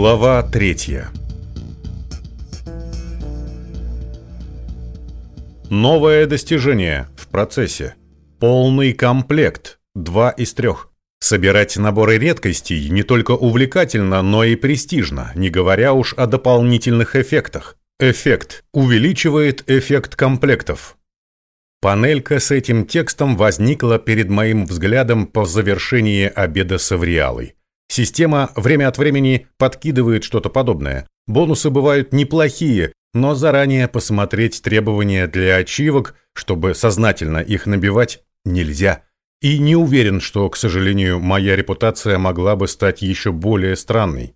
Глава третья Новое достижение в процессе. Полный комплект. Два из трех. Собирать наборы редкостей не только увлекательно, но и престижно, не говоря уж о дополнительных эффектах. Эффект увеличивает эффект комплектов. Панелька с этим текстом возникла перед моим взглядом по завершении обеда с Авриалой. Система время от времени подкидывает что-то подобное. Бонусы бывают неплохие, но заранее посмотреть требования для ачивок, чтобы сознательно их набивать, нельзя. И не уверен, что, к сожалению, моя репутация могла бы стать еще более странной.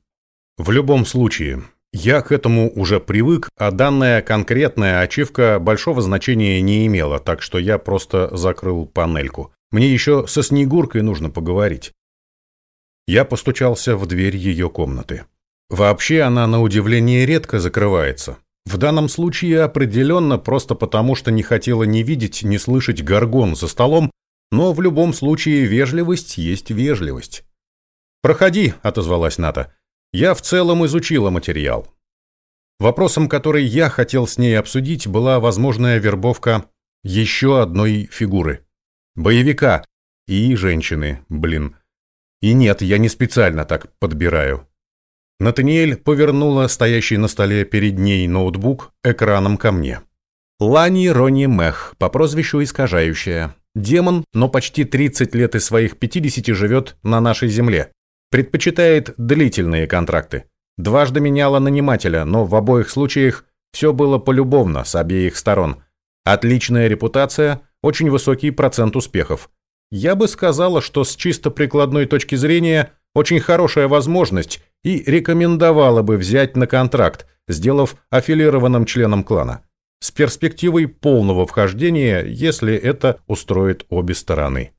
В любом случае, я к этому уже привык, а данная конкретная ачивка большого значения не имела, так что я просто закрыл панельку. Мне еще со Снегуркой нужно поговорить. Я постучался в дверь ее комнаты. Вообще она на удивление редко закрывается. В данном случае определенно просто потому, что не хотела ни видеть, ни слышать горгон за столом, но в любом случае вежливость есть вежливость. «Проходи», — отозвалась Ната. Я в целом изучила материал. Вопросом, который я хотел с ней обсудить, была возможная вербовка еще одной фигуры. Боевика и женщины, блин. И нет, я не специально так подбираю. Натаниэль повернула стоящий на столе перед ней ноутбук экраном ко мне. Лани Рони Мех, по прозвищу Искажающая. Демон, но почти 30 лет из своих 50 живет на нашей земле. Предпочитает длительные контракты. Дважды меняла нанимателя, но в обоих случаях все было полюбовно с обеих сторон. Отличная репутация, очень высокий процент успехов. Я бы сказала, что с чисто прикладной точки зрения очень хорошая возможность и рекомендовала бы взять на контракт, сделав аффилированным членом клана. С перспективой полного вхождения, если это устроит обе стороны.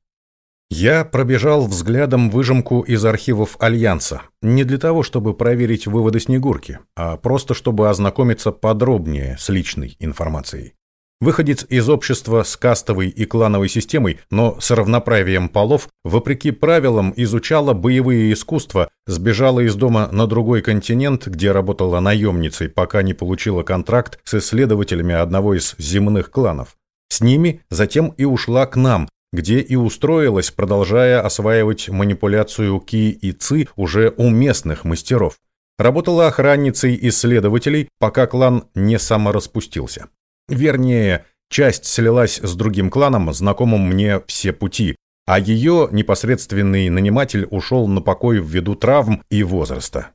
Я пробежал взглядом выжимку из архивов Альянса, не для того, чтобы проверить выводы Снегурки, а просто чтобы ознакомиться подробнее с личной информацией. Выходец из общества с кастовой и клановой системой, но с равноправием полов, вопреки правилам изучала боевые искусства, сбежала из дома на другой континент, где работала наемницей, пока не получила контракт с исследователями одного из земных кланов. С ними затем и ушла к нам, где и устроилась, продолжая осваивать манипуляцию Ки и Ци уже у местных мастеров. Работала охранницей исследователей, пока клан не самораспустился. Вернее, часть слилась с другим кланом, знакомым мне все пути, а ее непосредственный наниматель ушел на покой ввиду травм и возраста.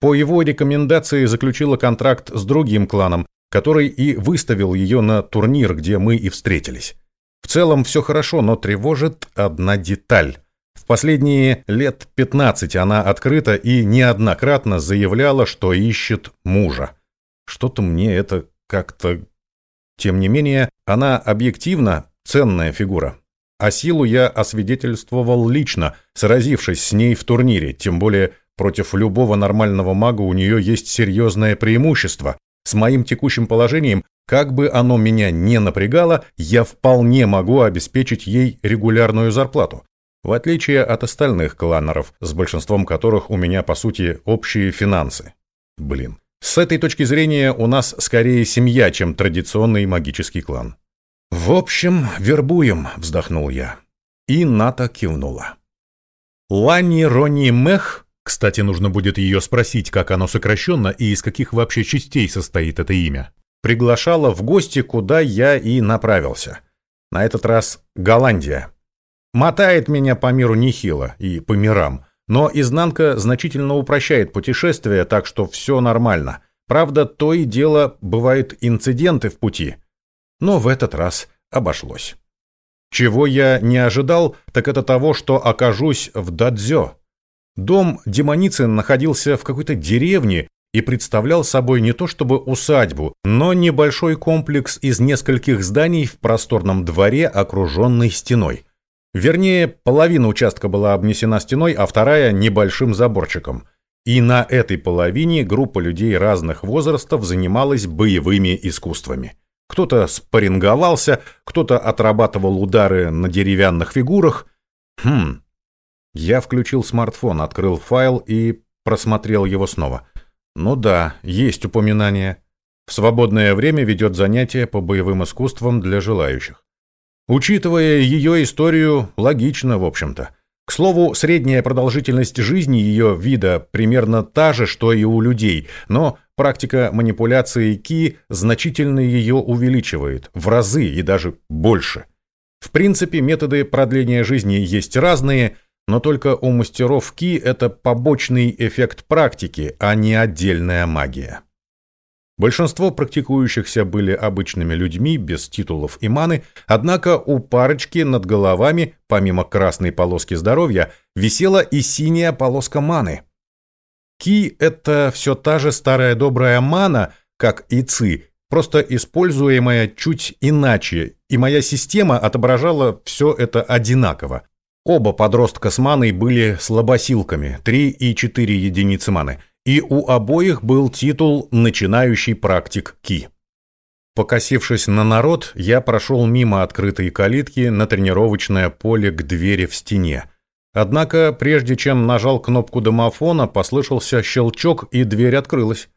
По его рекомендации заключила контракт с другим кланом, который и выставил ее на турнир, где мы и встретились. В целом все хорошо, но тревожит одна деталь. В последние лет 15 она открыто и неоднократно заявляла, что ищет мужа. Что-то мне это как-то... Тем не менее, она объективно ценная фигура. А силу я освидетельствовал лично, сразившись с ней в турнире, тем более против любого нормального мага у нее есть серьезное преимущество. С моим текущим положением как бы оно меня не напрягало, я вполне могу обеспечить ей регулярную зарплату. В отличие от остальных кланеров, с большинством которых у меня, по сути, общие финансы. Блин. С этой точки зрения у нас скорее семья, чем традиционный магический клан. «В общем, вербуем», — вздохнул я. И Ната кивнула. Лани Рони Мех, кстати, нужно будет ее спросить, как оно сокращенно и из каких вообще частей состоит это имя приглашала в гости, куда я и направился. На этот раз Голландия. Мотает меня по миру нехило и по мирам, но изнанка значительно упрощает путешествие, так что все нормально. Правда, то и дело бывают инциденты в пути. Но в этот раз обошлось. Чего я не ожидал, так это того, что окажусь в Дадзё. Дом демоницы находился в какой-то деревне, и представлял собой не то чтобы усадьбу, но небольшой комплекс из нескольких зданий в просторном дворе, окруженный стеной. Вернее, половина участка была обнесена стеной, а вторая – небольшим заборчиком. И на этой половине группа людей разных возрастов занималась боевыми искусствами. Кто-то спарринговался, кто-то отрабатывал удары на деревянных фигурах. Хм. Я включил смартфон, открыл файл и просмотрел его снова – Ну да, есть упоминание. В свободное время ведет занятия по боевым искусствам для желающих. Учитывая ее историю, логично, в общем-то. К слову, средняя продолжительность жизни ее вида примерно та же, что и у людей, но практика манипуляции Ки значительно ее увеличивает, в разы и даже больше. В принципе, методы продления жизни есть разные, но только у мастеров Ки это побочный эффект практики, а не отдельная магия. Большинство практикующихся были обычными людьми без титулов и маны, однако у парочки над головами, помимо красной полоски здоровья, висела и синяя полоска маны. Ки — это все та же старая добрая мана, как и ци, просто используемая чуть иначе, и моя система отображала все это одинаково. Оба подростка с маной были слабосилками, 3 и 4 единицы маны — и у обоих был титул «Начинающий практик Ки». Покосившись на народ, я прошел мимо открытой калитки на тренировочное поле к двери в стене. Однако, прежде чем нажал кнопку домофона, послышался щелчок, и дверь открылась.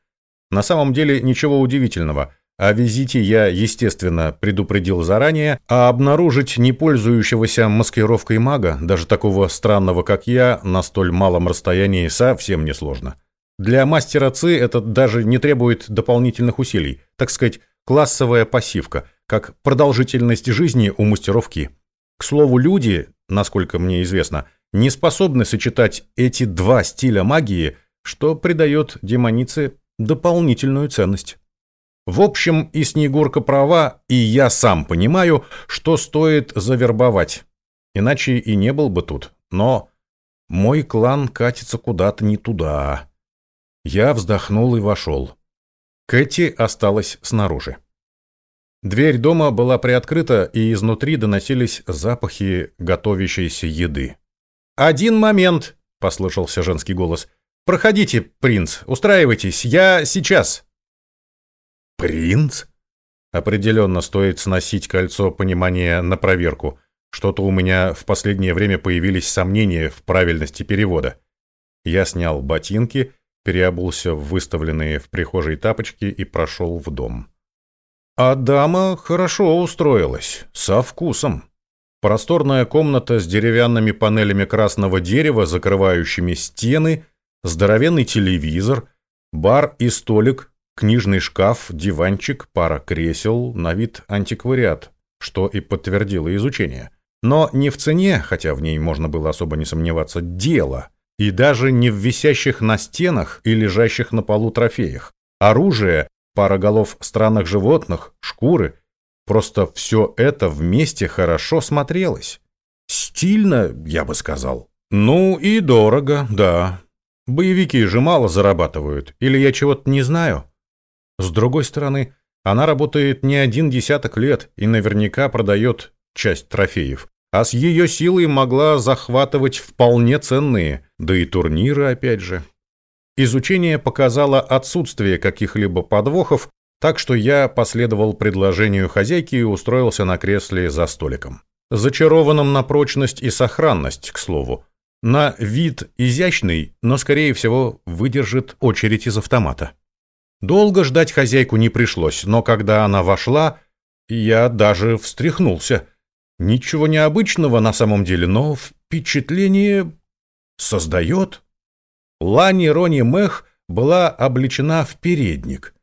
На самом деле ничего удивительного. О визите я, естественно, предупредил заранее, а обнаружить не пользующегося маскировкой мага, даже такого странного, как я, на столь малом расстоянии совсем несложно. Для мастера ЦИ это даже не требует дополнительных усилий, так сказать, классовая пассивка, как продолжительность жизни у мастеров Ки. К слову, люди, насколько мне известно, не способны сочетать эти два стиля магии, что придает демонице дополнительную ценность. В общем, и Снегурка права, и я сам понимаю, что стоит завербовать. Иначе и не был бы тут. Но мой клан катится куда-то не туда. Я вздохнул и вошел. Кэти осталась снаружи. Дверь дома была приоткрыта, и изнутри доносились запахи готовящейся еды. «Один момент!» — послышался женский голос. «Проходите, принц, устраивайтесь, я сейчас!» «Принц?» Определенно стоит сносить кольцо понимания на проверку. Что-то у меня в последнее время появились сомнения в правильности перевода. Я снял ботинки переобулся в выставленные в прихожей тапочки и прошел в дом. А дама хорошо устроилась, со вкусом. Просторная комната с деревянными панелями красного дерева, закрывающими стены, здоровенный телевизор, бар и столик, книжный шкаф, диванчик, пара кресел, на вид антиквариат, что и подтвердило изучение. Но не в цене, хотя в ней можно было особо не сомневаться, дело – и даже не в висящих на стенах и лежащих на полу трофеях. Оружие, пара голов странных животных, шкуры. Просто все это вместе хорошо смотрелось. Стильно, я бы сказал. Ну и дорого, да. Боевики же мало зарабатывают. Или я чего-то не знаю? С другой стороны, она работает не один десяток лет и наверняка продает часть трофеев а с ее силой могла захватывать вполне ценные, да и турниры опять же. Изучение показало отсутствие каких-либо подвохов, так что я последовал предложению хозяйки и устроился на кресле за столиком. Зачарованным на прочность и сохранность, к слову. На вид изящный, но, скорее всего, выдержит очередь из автомата. Долго ждать хозяйку не пришлось, но когда она вошла, я даже встряхнулся – Ничего необычного на самом деле, но впечатление создает. Лани Рони Мэх была облечена в передник.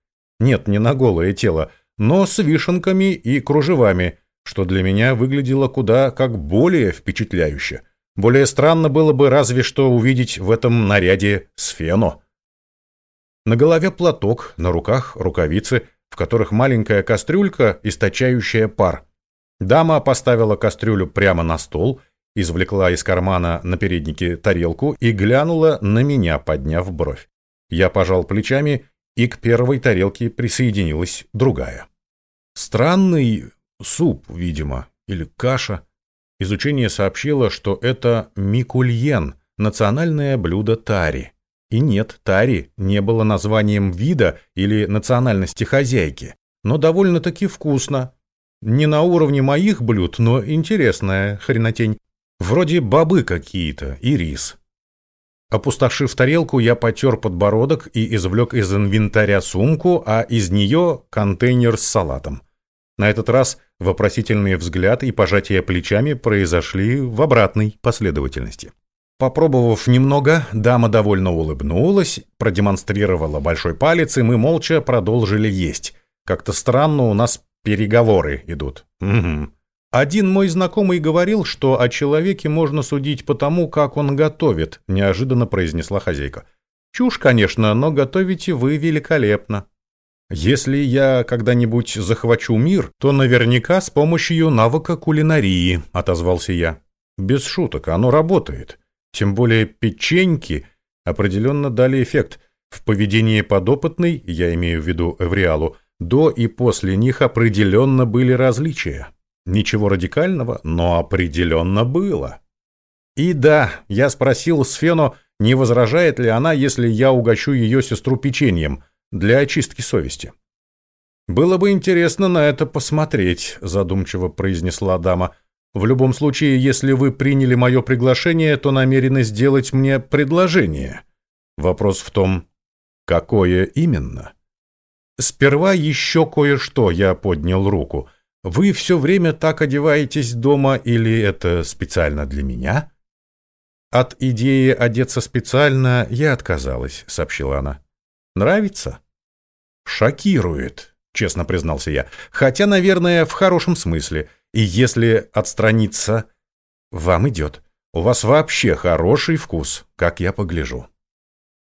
Нет, не на голое тело, но с вишенками и кружевами, что для меня выглядело куда как более впечатляюще. Более странно было бы разве что увидеть в этом наряде сфено. На голове платок, на руках рукавицы, в которых маленькая кастрюлька, источающая пар. Дама поставила кастрюлю прямо на стол, извлекла из кармана на переднике тарелку и глянула на меня, подняв бровь. Я пожал плечами, и к первой тарелке присоединилась другая. Странный суп, видимо, или каша. Изучение сообщило, что это микульен, национальное блюдо тари. И нет, тари не было названием вида или национальности хозяйки, но довольно-таки вкусно, не на уровне моих блюд, но интересная хренотень. Вроде бобы какие-то и рис. Опустошив тарелку, я потер подбородок и извлек из инвентаря сумку, а из нее контейнер с салатом. На этот раз вопросительный взгляд и пожатие плечами произошли в обратной последовательности. Попробовав немного, дама довольно улыбнулась, продемонстрировала большой палец, и мы молча продолжили есть. Как-то странно у нас переговоры идут. Угу. Один мой знакомый говорил, что о человеке можно судить по тому, как он готовит, неожиданно произнесла хозяйка. Чушь, конечно, но готовите вы великолепно. Если я когда-нибудь захвачу мир, то наверняка с помощью навыка кулинарии, отозвался я. Без шуток, оно работает. Тем более печеньки определенно дали эффект. В поведении подопытной, я имею в виду Эвриалу, до и после них определенно были различия. Ничего радикального, но определенно было. И да, я спросил Сфену, не возражает ли она, если я угощу ее сестру печеньем, для очистки совести. «Было бы интересно на это посмотреть», — задумчиво произнесла дама. «В любом случае, если вы приняли мое приглашение, то намерены сделать мне предложение. Вопрос в том, какое именно?» «Сперва еще кое-что», — я поднял руку. Вы все время так одеваетесь дома или это специально для меня? От идеи одеться специально я отказалась, сообщила она. Нравится? Шокирует, честно признался я. Хотя, наверное, в хорошем смысле. И если отстраниться, вам идет. У вас вообще хороший вкус, как я погляжу.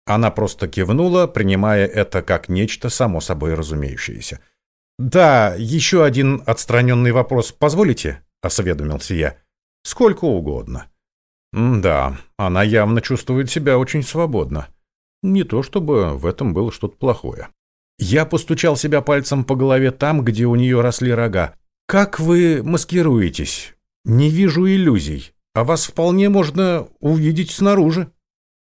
Она просто кивнула, принимая это как нечто само собой разумеющееся. «Да, еще один отстраненный вопрос позволите?» — осведомился я. «Сколько угодно». «Да, она явно чувствует себя очень свободно. Не то чтобы в этом было что-то плохое». Я постучал себя пальцем по голове там, где у нее росли рога. «Как вы маскируетесь? Не вижу иллюзий. А вас вполне можно увидеть снаружи».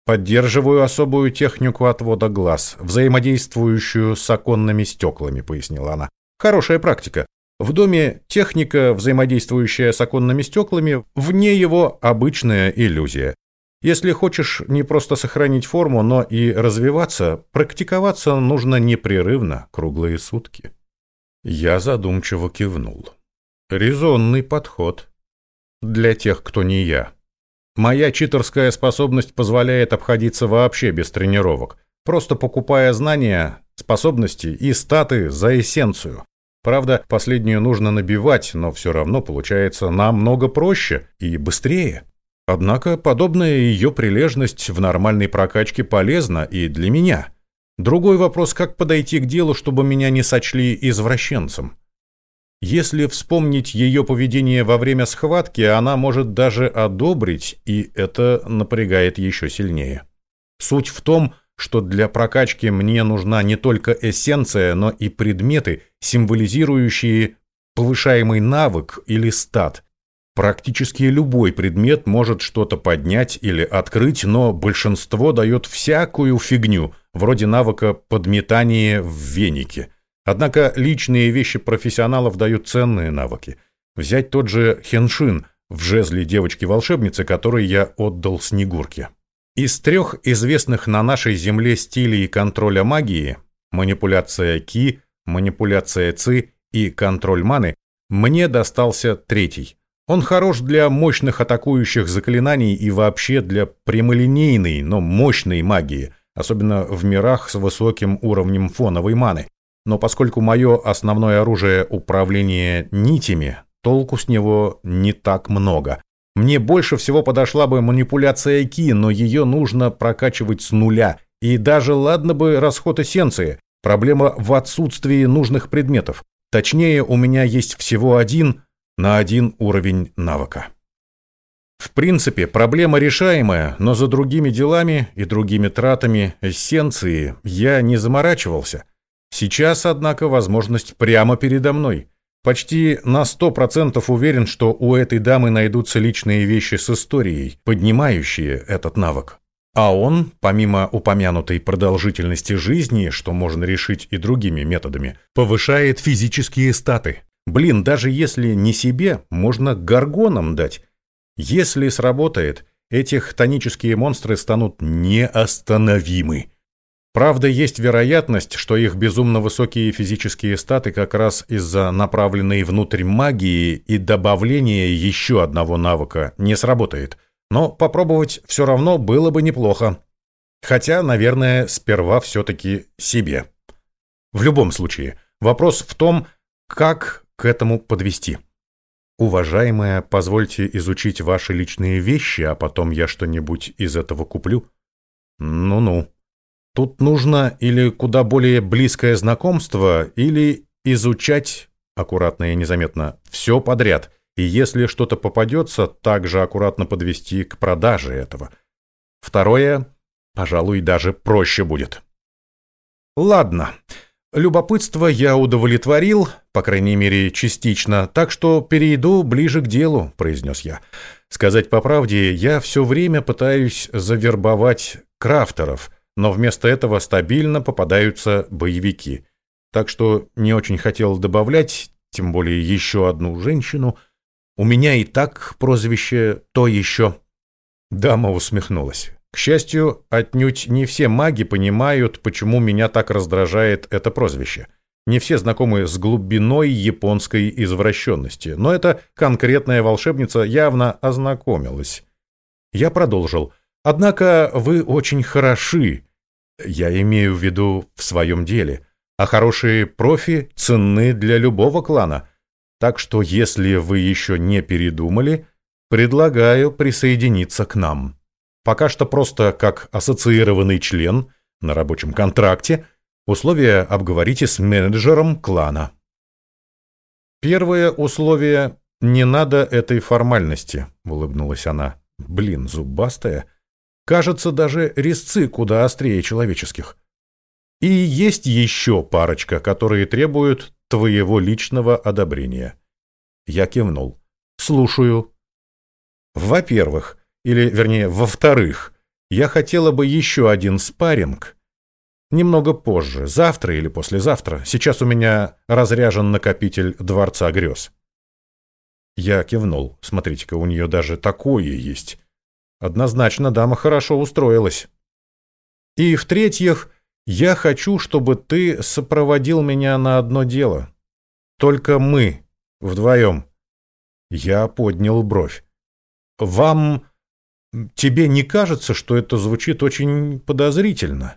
«Поддерживаю особую технику отвода глаз, взаимодействующую с оконными стеклами», — пояснила она. Хорошая практика. В доме техника, взаимодействующая с оконными стеклами, вне его обычная иллюзия. Если хочешь не просто сохранить форму, но и развиваться, практиковаться нужно непрерывно, круглые сутки. Я задумчиво кивнул. Резонный подход. Для тех, кто не я. Моя читерская способность позволяет обходиться вообще без тренировок, просто покупая знания, способности и статы за эссенцию. Правда, последнюю нужно набивать, но все равно получается намного проще и быстрее. Однако подобная ее прилежность в нормальной прокачке полезна и для меня. Другой вопрос, как подойти к делу, чтобы меня не сочли извращенцем. Если вспомнить ее поведение во время схватки, она может даже одобрить, и это напрягает еще сильнее. Суть в том, что для прокачки мне нужна не только эссенция, но и предметы, символизирующие повышаемый навык или стат. Практически любой предмет может что-то поднять или открыть, но большинство дает всякую фигню, вроде навыка подметания в венике. Однако личные вещи профессионалов дают ценные навыки. Взять тот же хеншин в жезле девочки-волшебницы, который я отдал Снегурке. Из трех известных на нашей Земле стилей контроля магии – манипуляция Ки, манипуляция Ци и контроль маны – мне достался третий. Он хорош для мощных атакующих заклинаний и вообще для прямолинейной, но мощной магии, особенно в мирах с высоким уровнем фоновой маны. Но поскольку мое основное оружие – управление нитями, толку с него не так много. Мне больше всего подошла бы манипуляция Ки, но ее нужно прокачивать с нуля. И даже ладно бы расход эссенции. Проблема в отсутствии нужных предметов. Точнее, у меня есть всего один на один уровень навыка. В принципе, проблема решаемая, но за другими делами и другими тратами эссенции я не заморачивался. Сейчас, однако, возможность прямо передо мной. Почти на сто процентов уверен, что у этой дамы найдутся личные вещи с историей, поднимающие этот навык. А он, помимо упомянутой продолжительности жизни, что можно решить и другими методами, повышает физические статы. Блин, даже если не себе, можно горгонам дать. Если сработает, эти хтонические монстры станут неостановимы. Правда, есть вероятность, что их безумно высокие физические статы как раз из-за направленной внутрь магии и добавления еще одного навыка не сработает. Но попробовать все равно было бы неплохо. Хотя, наверное, сперва все-таки себе. В любом случае, вопрос в том, как к этому подвести. Уважаемая, позвольте изучить ваши личные вещи, а потом я что-нибудь из этого куплю. Ну-ну. Тут нужно или куда более близкое знакомство, или изучать, аккуратно и незаметно, все подряд. И если что-то попадется, также аккуратно подвести к продаже этого. Второе, пожалуй, даже проще будет. Ладно. Любопытство я удовлетворил, по крайней мере, частично, так что перейду ближе к делу, произнес я. Сказать по правде, я все время пытаюсь завербовать крафтеров, но вместо этого стабильно попадаются боевики. Так что не очень хотел добавлять, тем более еще одну женщину. У меня и так прозвище «то еще». Дама усмехнулась. К счастью, отнюдь не все маги понимают, почему меня так раздражает это прозвище. Не все знакомы с глубиной японской извращенности, но эта конкретная волшебница явно ознакомилась. Я продолжил. «Однако вы очень хороши. Я имею в виду в своем деле. А хорошие профи ценны для любого клана. Так что, если вы еще не передумали, предлагаю присоединиться к нам». Пока что просто как ассоциированный член на рабочем контракте. Условия обговорите с менеджером клана. Первое условие — не надо этой формальности, улыбнулась она. Блин, зубастая. Кажется, даже резцы куда острее человеческих. И есть еще парочка, которые требуют твоего личного одобрения. Я кивнул. Слушаю. Во-первых, или, вернее, во-вторых, я хотела бы еще один спарринг. Немного позже, завтра или послезавтра. Сейчас у меня разряжен накопитель Дворца грез. Я кивнул. Смотрите-ка, у нее даже такое есть. Однозначно дама хорошо устроилась. И в-третьих, я хочу, чтобы ты сопроводил меня на одно дело. Только мы, вдвоем. Я поднял бровь. Вам Тебе не кажется, что это звучит очень подозрительно?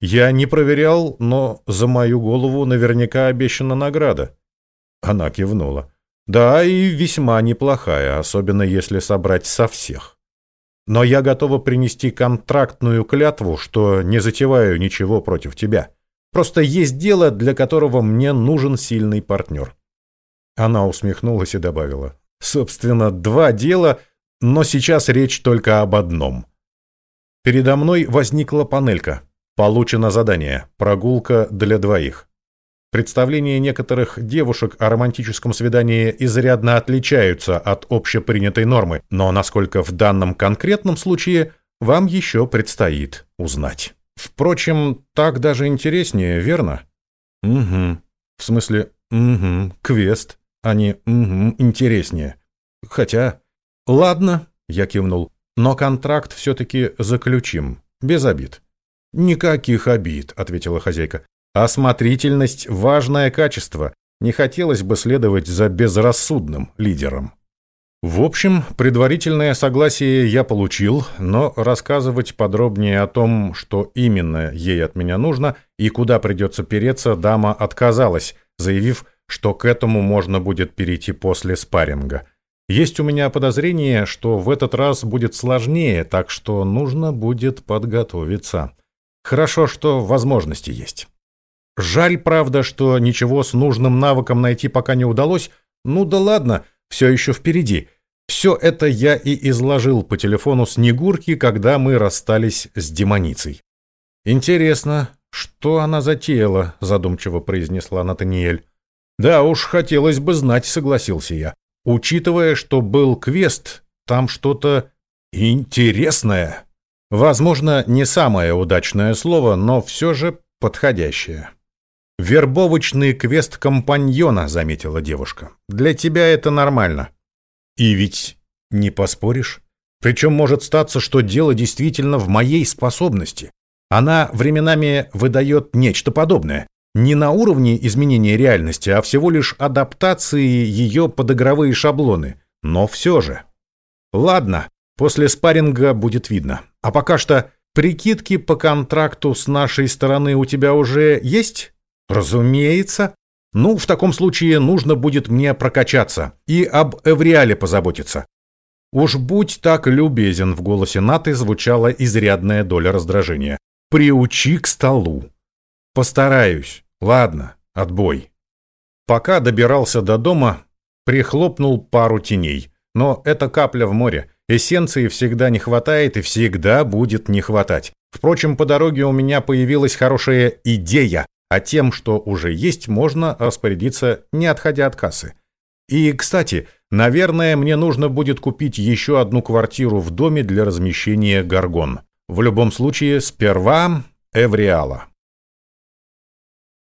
Я не проверял, но за мою голову наверняка обещана награда. Она кивнула. Да, и весьма неплохая, особенно если собрать со всех. Но я готова принести контрактную клятву, что не затеваю ничего против тебя. Просто есть дело, для которого мне нужен сильный партнер. Она усмехнулась и добавила. Собственно, два дела — но сейчас речь только об одном. Передо мной возникла панелька. Получено задание. Прогулка для двоих. Представления некоторых девушек о романтическом свидании изрядно отличаются от общепринятой нормы, но насколько в данном конкретном случае вам еще предстоит узнать. Впрочем, так даже интереснее, верно? Угу. В смысле, угу, квест, а не угу, интереснее. Хотя, «Ладно», — я кивнул, — «но контракт все-таки заключим, без обид». «Никаких обид», — ответила хозяйка. «Осмотрительность — важное качество. Не хотелось бы следовать за безрассудным лидером». В общем, предварительное согласие я получил, но рассказывать подробнее о том, что именно ей от меня нужно и куда придется переться, дама отказалась, заявив, что к этому можно будет перейти после спарринга. Есть у меня подозрение, что в этот раз будет сложнее, так что нужно будет подготовиться. Хорошо, что возможности есть. Жаль, правда, что ничего с нужным навыком найти пока не удалось. Ну да ладно, все еще впереди. Все это я и изложил по телефону Снегурки, когда мы расстались с демоницей. Интересно, что она затеяла, задумчиво произнесла Натаниэль. Да уж, хотелось бы знать, согласился я. Учитывая, что был квест, там что-то интересное. Возможно, не самое удачное слово, но все же подходящее. «Вербовочный квест компаньона», — заметила девушка. «Для тебя это нормально». «И ведь не поспоришь?» Причем может статься, что дело действительно в моей способности. Она временами выдает нечто подобное. Не на уровне изменения реальности, а всего лишь адаптации ее под игровые шаблоны. Но все же. Ладно, после спарринга будет видно. А пока что прикидки по контракту с нашей стороны у тебя уже есть? Разумеется. Ну, в таком случае нужно будет мне прокачаться и об Эвриале позаботиться. Уж будь так любезен, в голосе Наты звучала изрядная доля раздражения. Приучи к столу. Постараюсь. Ладно, отбой. Пока добирался до дома, прихлопнул пару теней. Но это капля в море. Эссенции всегда не хватает и всегда будет не хватать. Впрочем, по дороге у меня появилась хорошая идея, а тем, что уже есть, можно распорядиться, не отходя от кассы. И, кстати, наверное, мне нужно будет купить еще одну квартиру в доме для размещения горгон. В любом случае, сперва Эвриала.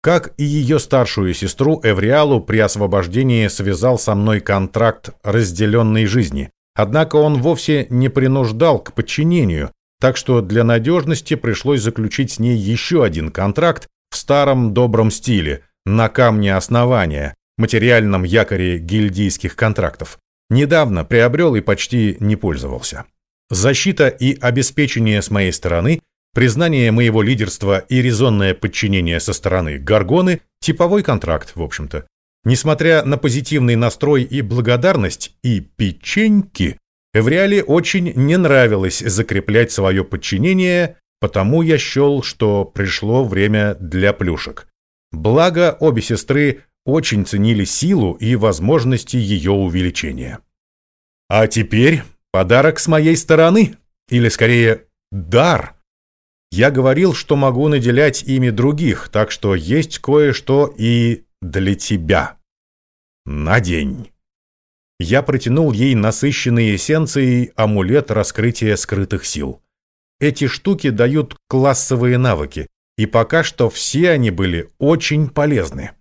Как и ее старшую сестру, Эвриалу при освобождении связал со мной контракт разделенной жизни. Однако он вовсе не принуждал к подчинению, так что для надежности пришлось заключить с ней еще один контракт в старом добром стиле, на камне основания, материальном якоре гильдийских контрактов. Недавно приобрел и почти не пользовался. Защита и обеспечение с моей стороны, признание моего лидерства и резонное подчинение со стороны Гаргоны – типовой контракт, в общем-то. Несмотря на позитивный настрой и благодарность, и печеньки, Эвриале очень не нравилось закреплять свое подчинение, потому я счел, что пришло время для плюшек. Благо, обе сестры очень ценили силу и возможности ее увеличения. А теперь подарок с моей стороны, или скорее дар. Я говорил, что могу наделять ими других, так что есть кое-что и для тебя. Надень. Я протянул ей насыщенный эссенцией амулет раскрытия скрытых сил. Эти штуки дают классовые навыки, и пока что все они были очень полезны.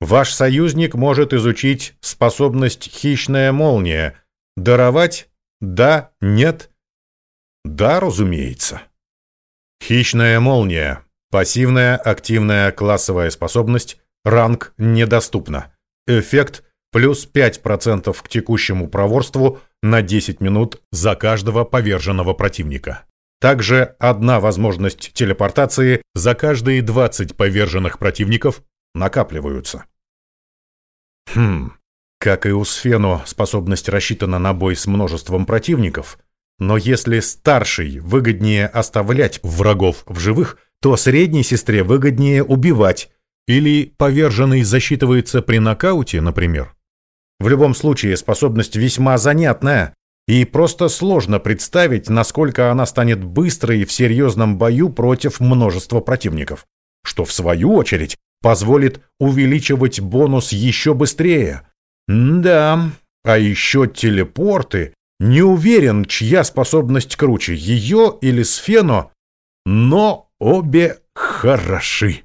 Ваш союзник может изучить способность «Хищная молния». Даровать? Да? Нет? Да, разумеется. Хищная молния. Пассивная, активная классовая способность. Ранг недоступна. Эффект плюс 5% к текущему проворству на 10 минут за каждого поверженного противника. Также одна возможность телепортации за каждые 20 поверженных противников накапливаются. Хм, как и у Сфено, способность рассчитана на бой с множеством противников, но если старшей выгоднее оставлять врагов в живых, то средней сестре выгоднее убивать, или поверженный засчитывается при нокауте, например. В любом случае, способность весьма занятная, и просто сложно представить, насколько она станет быстрой в серьезном бою против множества противников, что в свою очередь позволит увеличивать бонус еще быстрее. да, а еще телепорты. Не уверен, чья способность круче, ее или Сфено, но обе хороши.